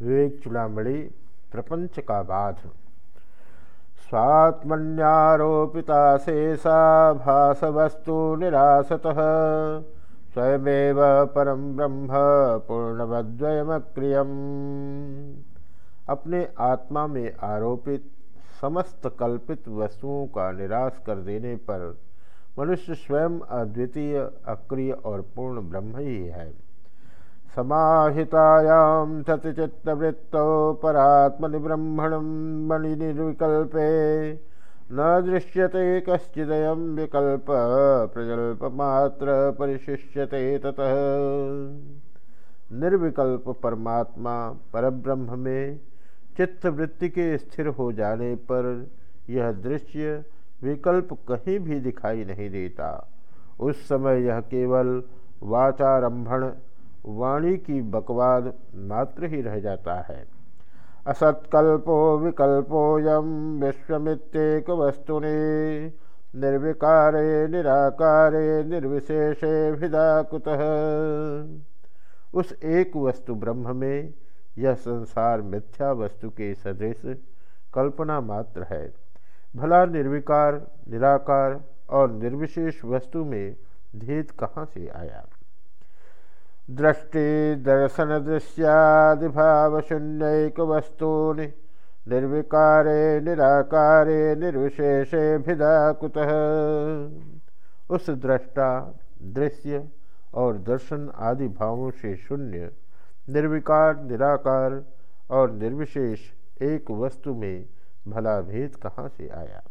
विवेक चुड़ामणि, प्रपंच का बाध। स्वात्मन्यारोपिता शेषा भासवस्तु निरासतः। स्वयमेव परम ब्रह्म पूर्णवद्वयमक्रियम अपने आत्मा में आरोपित समस्त कल्पित वस्तुओं का निराश कर देने पर मनुष्य स्वयं अद्वितीय, अक्रिय और पूर्ण ब्रह्म ही है। समाहितायां सतिचित्तवृत्तौ परात्मनिब्रह्मणं मणिनिर्विकल्पे। न दृश्यते कश्चिदयं विकल्प, प्रजल्पमात्र परिशिष्यते ततः। निर्विकल्प परमात्मा परब्रह्म में चित्तवृत्ति के स्थिर हो जाने पर यह दृश्य विकल्प कहीं भी दिखाई नहीं देता। उस समय यह केवल वाचारंभण वाणी की बकवाद मात्र ही रह जाता है। असत्कल्पो विकल्पोयम विश्वमित्येक वस्तुनि निर्विकारे, निराकारे, निर्विशेषे भिदा कुतः उस एक वस्तु ब्रह्म में यह संसार मिथ्या वस्तु के सदृश कल्पना मात्र है। भला निर्विकार, निराकार और निर्विशेष वस्तु में भेद कहाँ से आया? दृष्टि दर्शन निर्विकारे, निराकारे, निर्विशेषे भिदा कुतः उस दृष्टा, दृश्य और दर्शन आदि भावों से शून्य, निर्विकार, निराकार और निर्विशेष एक वस्तु में भला भेद कहाँ से आया?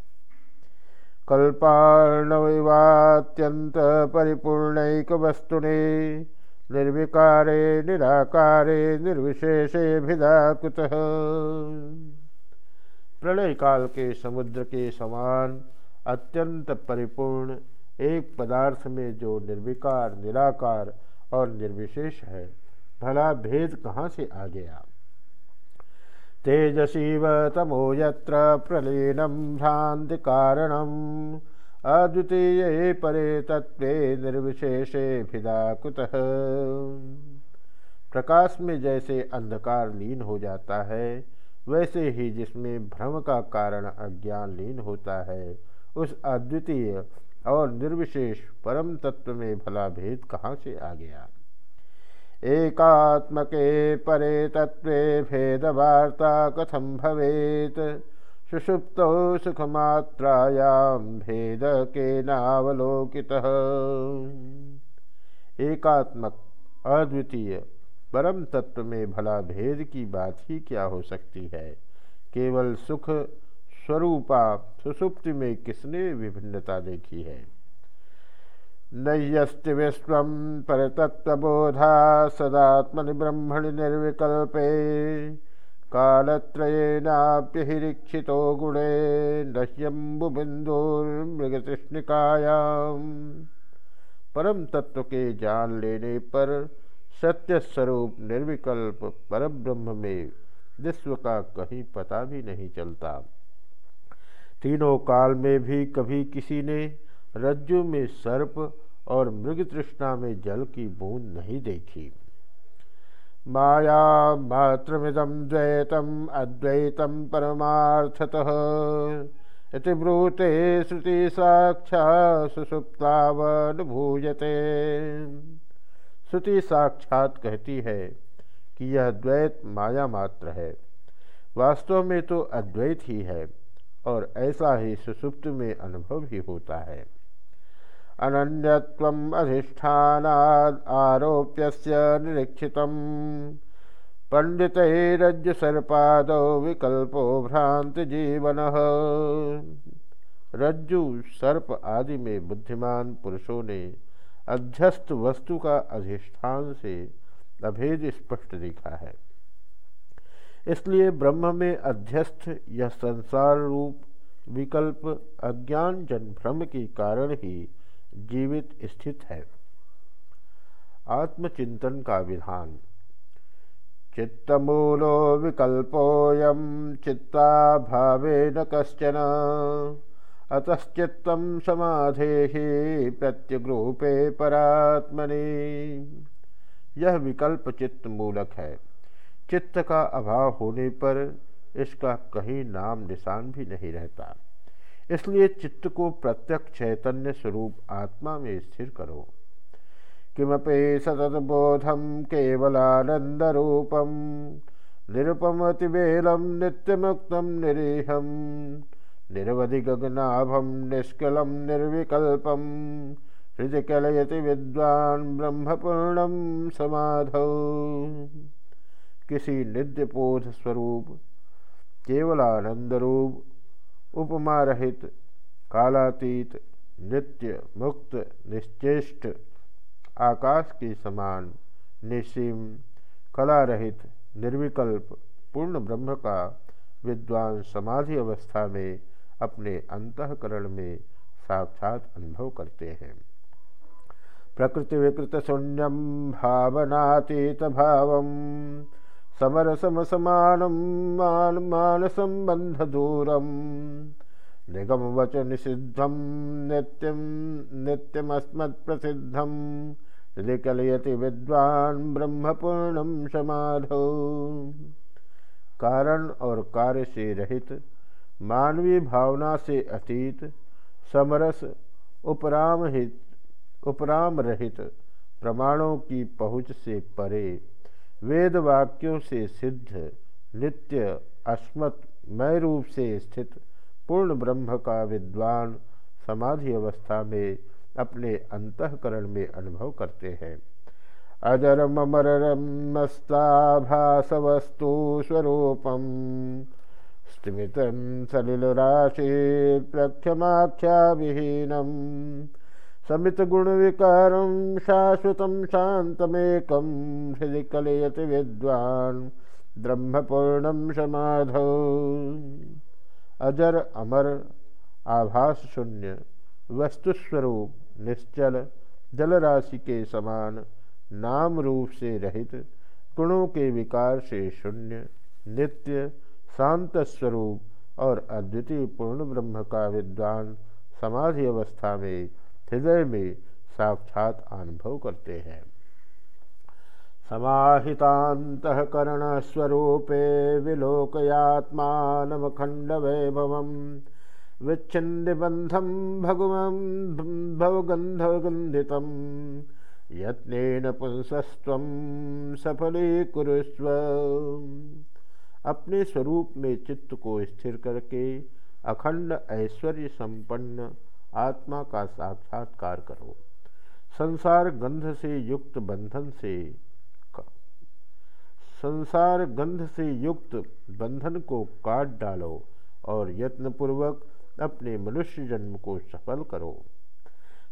कल्पाणवात्यंत परिपूर्णक वस्तुने निर्विकारे, निराकारे, निर्विशेषे भिदा कुतः प्रलय काल के समुद्र के समान, अत्यंत परिपूर्ण, एक पदार्थ में जो निर्विकार, निराकार और निर्विशेष है, भला भेद कहाँ से आ गया? तेजसीव तमो यत्र प्रलीनम भ्रांति कारणम अद्वितीय परे तत्व निर्विशेषे भिदा कुतः। प्रकाश में जैसे अंधकार लीन हो जाता है, वैसे ही जिसमें भ्रम का कारण अज्ञान लीन होता है, उस अद्वितीय और निर्विशेष परम तत्व में भला भेद कहाँ से आ गया? एकात्मके परे तत्वे भेदवार्ता कथम भवेत? सुषुप्त सुखमात्रायां भेद के नावलोकित एकात्मक अद्वितीय परम तत्व में भला भेद की बात ही क्या हो सकती है? केवल सुख स्वरूपा सुसुप्ति में किसने विभिन्नता देखी है? नैयस्ति विश्व परतत्वबोधा सदात्मनि ब्रह्मणि निर्विकल्पे। कालत्रयेनाप्यहिरीक्षितो गुणे नश्यम्बुबिंदुर्मृगतृष्णिकायाम परम तत्व के जान लेने पर सत्य स्वरूप निर्विकल्प परब्रह्म में विश्व का कहीं पता भी नहीं चलता। तीनों काल में भी कभी किसी ने रज्जु में सर्प और मृग तृष्णा में जल की बूंद नहीं देखी। माया मात्रमिदं द्वैतम् अद्वैतं परमार्थतः। इति ब्रूते श्रुति साक्षा सुसुप्तावनुभूयते। श्रुति साक्षात कहती है कि यह द्वैत माया मात्र है। वास्तव में तो अद्वैत ही है और ऐसा ही सुसुप्त में अनुभव ही होता है। अनन्यत्वम् अधिष्ठानाद् आरोप्यस्य निरीक्षितम्। पंडितरज्जुसर्पादौ विकल्पो भ्रांति जीवन। रज्जु, सर्प आदि में बुद्धिमान पुरुषों ने अध्यस्त वस्तु का अधिष्ठान से अभेद स्पष्ट देखा है। इसलिए ब्रह्म में अध्यस्त यह संसार रूप विकल्प अज्ञान जन भ्रम के कारण ही जीवित स्थित है। आत्मचिंतन का विधान। चित्तमूलो विकल्पोयम चित्ता भावे न कश्चन। अतश्चित्त समाधे प्रत्यग्रूपे परात्मनि। यह विकल्प चित्त मूलक है। चित्त का अभाव होने पर इसका कहीं नाम निशान भी नहीं रहता। इसलिए चित्त को प्रत्यक्ष चैतन्य स्वरूप आत्मा में स्थिर करो। किमपि सततबोधम केवलानंदरूपम निरुपमतिवेलम नित्यमुक्तम निरीहम निरवधि गगनाभम निष्कलम निर्विकल्पम हृदय कलयति विद्वान ब्रह्मपूर्णम समाधौ। किसी नित्यपोध स्वरूप केवलानंद रूप उपमा रहित कालातीत, नित्य मुक्त, निश्चेष्ट, आकाश के समान, निसीम कला रहित निर्विकल्प, पूर्ण ब्रह्म का विद्वान समाधि अवस्था में अपने अंतकरण में साक्षात अनुभव करते हैं। प्रकृति विकृत शून्यम भावनातीत भाव समरसम समानम मान मान संबंध दूरम निगम वच निषिद्धम नित्यम नित्यमस्मत् प्रसिद्धम हृदय कलयति विद्वान ब्रह्मपूर्णम समाधो। कारण और कार्य से रहित, मानवीय भावना से अतीत, समरस उपराम हित उपराम रहित प्रमाणों की पहुँच से परे। वेद वाक्यों से सिद्ध, नित्य, अस्मत्, मय रूप से स्थित पूर्ण ब्रह्म का विद्वान समाधि अवस्था में अपने अंतकरण में अनुभव करते हैं। अजरम वस्तु स्वरूपम। स्मित सलिल राशि प्रख्यमाख्या विहीनम समित गुण विकारम शाश्वत शांतमेकम हृदय कलयति विद्वान ब्रह्मपूर्णम समाधौ। अजर अमर आभास शून्य, वस्तुस्वरूप निश्चल, जलराशि के समान, नाम रूप से रहित, गुणों के विकार से शून्य, नित्य, शांत स्वरूप और अद्वितीय पूर्ण ब्रह्म का विद्वान समाधि अवस्था में हृदय में साक्षात अनुभव करते हैं। समाहितांतकरण स्वरूपे विलोकयात्मान खंड वैभव विच्छिन्नबंधम भगवं भवगंधगंधित यत्न पुंसस्व सफलीकुरुस्व। अपने स्वरूप में चित्त को स्थिर करके अखंड ऐश्वर्य संपन्न आत्मा का साक्षात्कार करो। संसार गंध से युक्त बंधन से संसार गंध से युक्त बंधन को काट डालो और यत्नपूर्वक अपने मनुष्य जन्म को सफल करो।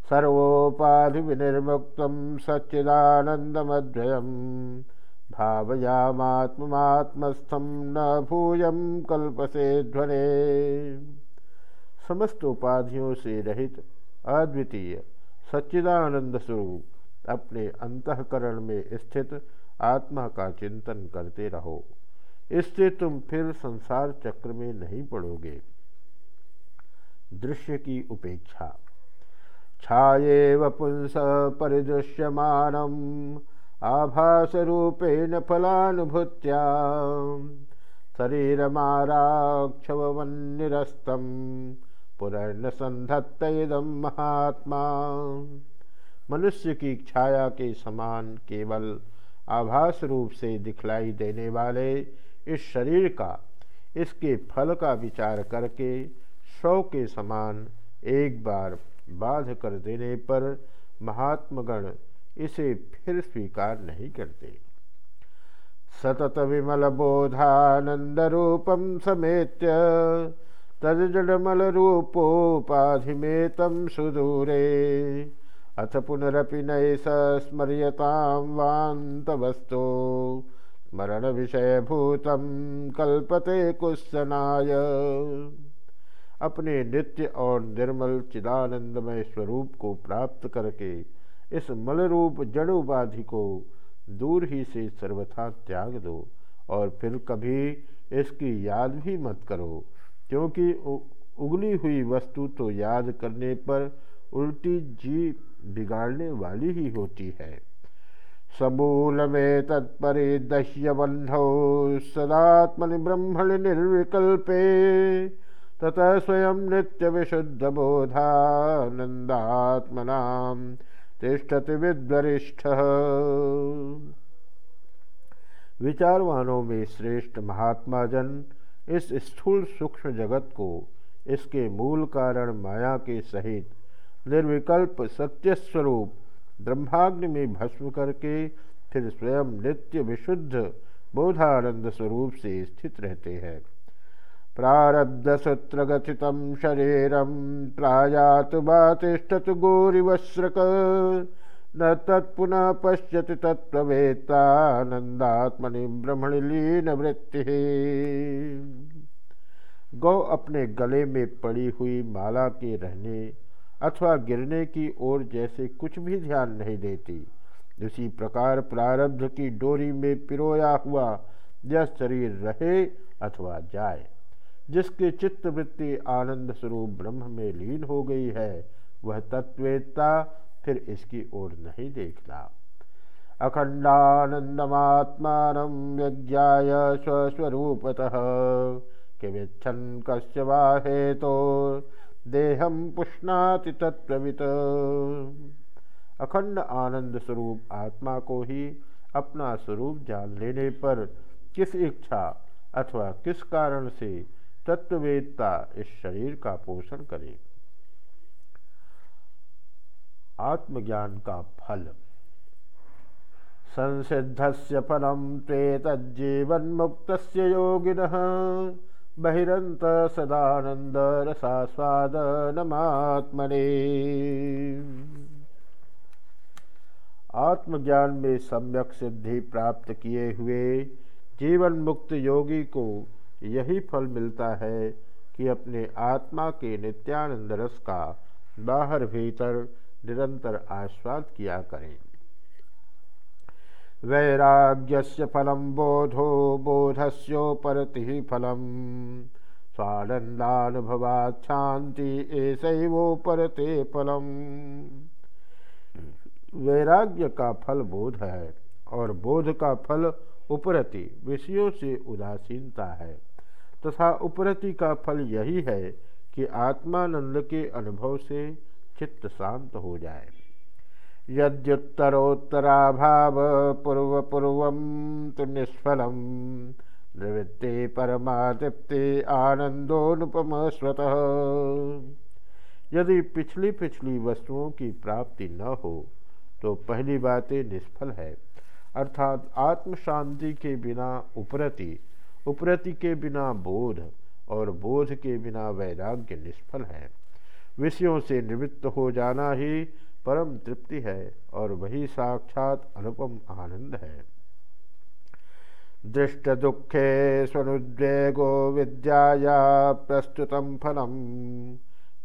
सर्वोपाधि विनिर्मुक्त सच्चिदानंदमद्वयम भावयामात्मस्थम न भूयम कल्पसे ध्वने। समस्त उपाधियों से रहित अद्वितीय सच्चिदानंद स्वरूप अपने अंतकरण में स्थित आत्मा का चिंतन करते रहो। इससे तुम फिर संसार चक्र में नहीं पड़ोगे। दृश्य की उपेक्षा। छाए पुंस परिदृश्यमानम आभास रूपेण फलानुभूत्या शरीरमाराक्षवन्निरस्तम पुनर्न संधत्त इदम महात्मा। मनुष्य की छाया के समान केवल आभास रूप से दिखलाई देने वाले इस शरीर का, इसके फल का विचार करके शव के समान एक बार बाध कर देने पर महात्मगण इसे फिर स्वीकार नहीं करते। सतत विमल बोधानंद रूपम समेत्य तजडमल रूपोपाधिमेतम सुदूरे। अथ पुनरपि नैष स्मरण विषयभूतम कल्पते कुशनाय अपने नित्य और निर्मल चिदानंदमय स्वरूप को प्राप्त करके इस मलरूप जड़ उपाधि को दूर ही से सर्वथा त्याग दो और फिर कभी इसकी याद भी मत करो। क्योंकि उगली हुई वस्तु तो याद करने पर उल्टी जी बिगाड़ने वाली ही होती है। समूल तत्परिदह्य बंधौ, सदात्मनि ब्रह्मणि निर्विकल्पे, ततः स्वयं नित्य विशुद्ध बोधानंदात्मना तिष्ठति विद्वरिष्ठ। विचारवानों में श्रेष्ठ महात्मा जन इस स्थूल सूक्ष्म जगत को, इसके मूल कारण माया के सहित निर्विकल्प सत्य स्वरूप ब्रह्माग्नि में भस्म करके फिर स्वयं नित्य विशुद्ध बोधानंद स्वरूप से स्थित रहते हैं। प्रारब्ध सूत्र गथित शरीरम प्रायात बातिष्ठत गौरीवस्रक। न तत्पुनः पश्यति तत्वेत्तानंदात्मनि ब्रह्मणि लीन वृत्ति गौ अपने गले में पड़ी हुई माला के रहने अथवा गिरने की ओर जैसे कुछ भी ध्यान नहीं देती, उसी प्रकार प्रारब्ध की डोरी में पिरोया हुआ यह शरीर रहे अथवा जाए, जिसकी चित्तवृत्ति आनंद स्वरूप ब्रह्म में लीन हो गई है, वह तत्वेत्ता फिर इसकी ओर नहीं देखना अखंडानंदमात्मान यज्ञाय स्वस्वरूपतः किमिच्छन कस्य वाहे तो देहम पुष्णाति तत्वित अखंड आनंद स्वरूप आत्मा को ही अपना स्वरूप जान लेने पर किस इच्छा अथवा किस कारण से तत्ववेदता इस शरीर का पोषण करे आत्मज्ञान का फल। संसिद्ध से फलम तेतजीवन मुक्त योगिन। बहिंत सदानंद रसास्वादनमात्मने। आत्मज्ञान में सम्यक सिद्धि प्राप्त किए हुए जीवन मुक्त योगी को यही फल मिलता है कि अपने आत्मा के नित्यानंद रस का बाहर भीतर निरंतर आस्वाद किया करें। वैराग्यस्य फलम बोधो बोधस्योपरति फलम। स्वानंदानुभवात शांति ऐसोपरते फलम। वैराग्य का फल बोध है और बोध का फल उपरति विषयों से उदासीनता है। तथा उपरति का फल यही है कि आत्मानंद के अनुभव से चित्त शांत हो जाए। यद्युत्तरोत्तराभाव पूर्व पूर्व तो निष्फल निवृत्ति परमातृप्ति आनंदोनुपम स्वत यदि पिछली पिछली वस्तुओं की प्राप्ति न हो तो पहली बातें निष्फल है। अर्थात आत्म शांति के बिना उपरति उपरति के बिना बोध और बोध के बिना वैराग्य निष्फल है। विषयों से निवृत्त हो जाना ही परम तृप्ति है और वही साक्षात अनुपम आनंद है। दृष्ट दुखे स्वनुद्वेगो विद्याया प्रस्तुत फलम।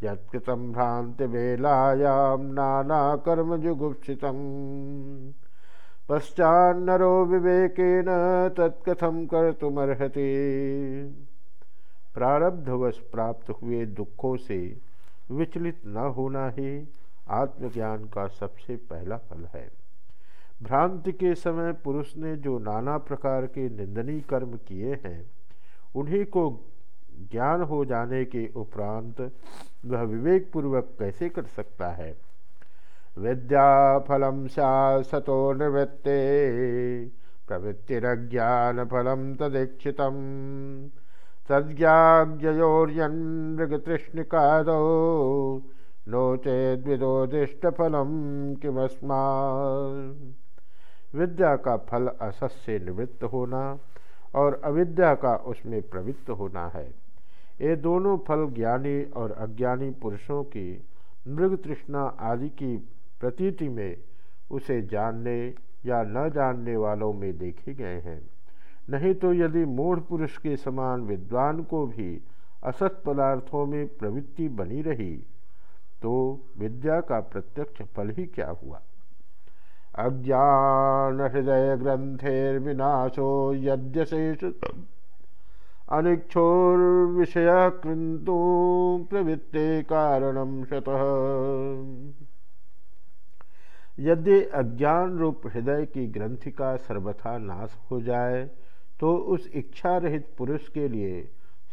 यत्कृत भ्रांति वेलायाम नाना कर्म जुगुप्सित पश्चान्नरो विवेकेन तत्कथम कर्तुमर्हति। प्रारब्धवश प्राप्त हुए दुखों से विचलित न होना ही आत्मज्ञान का सबसे पहला फल है। भ्रांति के समय पुरुष ने जो नाना प्रकार के निंदनीय कर्म किए हैं, उन्हीं को ज्ञान हो जाने के उपरांत वह विवेक पूर्वक कैसे कर सकता है? विद्या फलम सतो निवृत्ते प्रवृत्तिरज्ञान फलम तदीक्षित तज्ञाज्ञयोर्यनृगतृष्णिकादौ नो चेद्विदोदिष्टफलम किमस्मा विद्या का फल असत से निवृत्त होना और अविद्या का उसमें प्रवृत्त होना है। ये दोनों फल ज्ञानी और अज्ञानी पुरुषों की मृग तृष्णा आदि की प्रतीति में उसे जानने या न जानने वालों में देखे गए हैं। नहीं तो यदि मूढ़ पुरुष के समान विद्वान को भी असत पदार्थों में प्रवृत्ति बनी रही तो विद्या का प्रत्यक्ष फल ही क्या हुआ? अज्ञान हृदय ग्रंथेर विनाशो यद्यशेष। अनिक्षोर विषय कृंतु प्रवृत्ते कारणम शतः। यदि अज्ञान रूप हृदय की ग्रंथि का सर्वथा नाश हो जाए तो उस इच्छा रहित पुरुष के लिए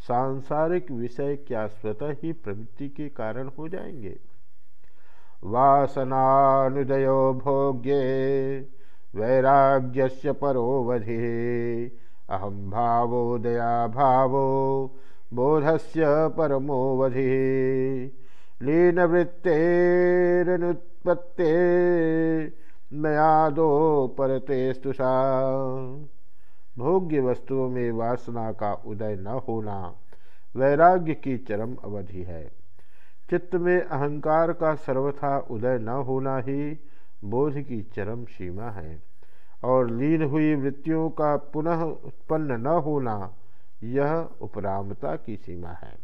सांसारिक विषय क्या स्वतः ही प्रवृत्ति के कारण हो जाएँगे? वासनानुदयो भोग्ये वैराग्य परोवधि अहम भावोदया भावो बोधस्य परमोवधि लीनवृत्तेरनुत्पत्ते मयादो परते स्तुषा भोग्य वस्तुओं में वासना का उदय न होना वैराग्य की चरम अवधि है। चित्त में अहंकार का सर्वथा उदय न होना ही बोध की चरम सीमा है और लीन हुई वृत्तियों का पुनः उत्पन्न न होना यह उपरामता की सीमा है।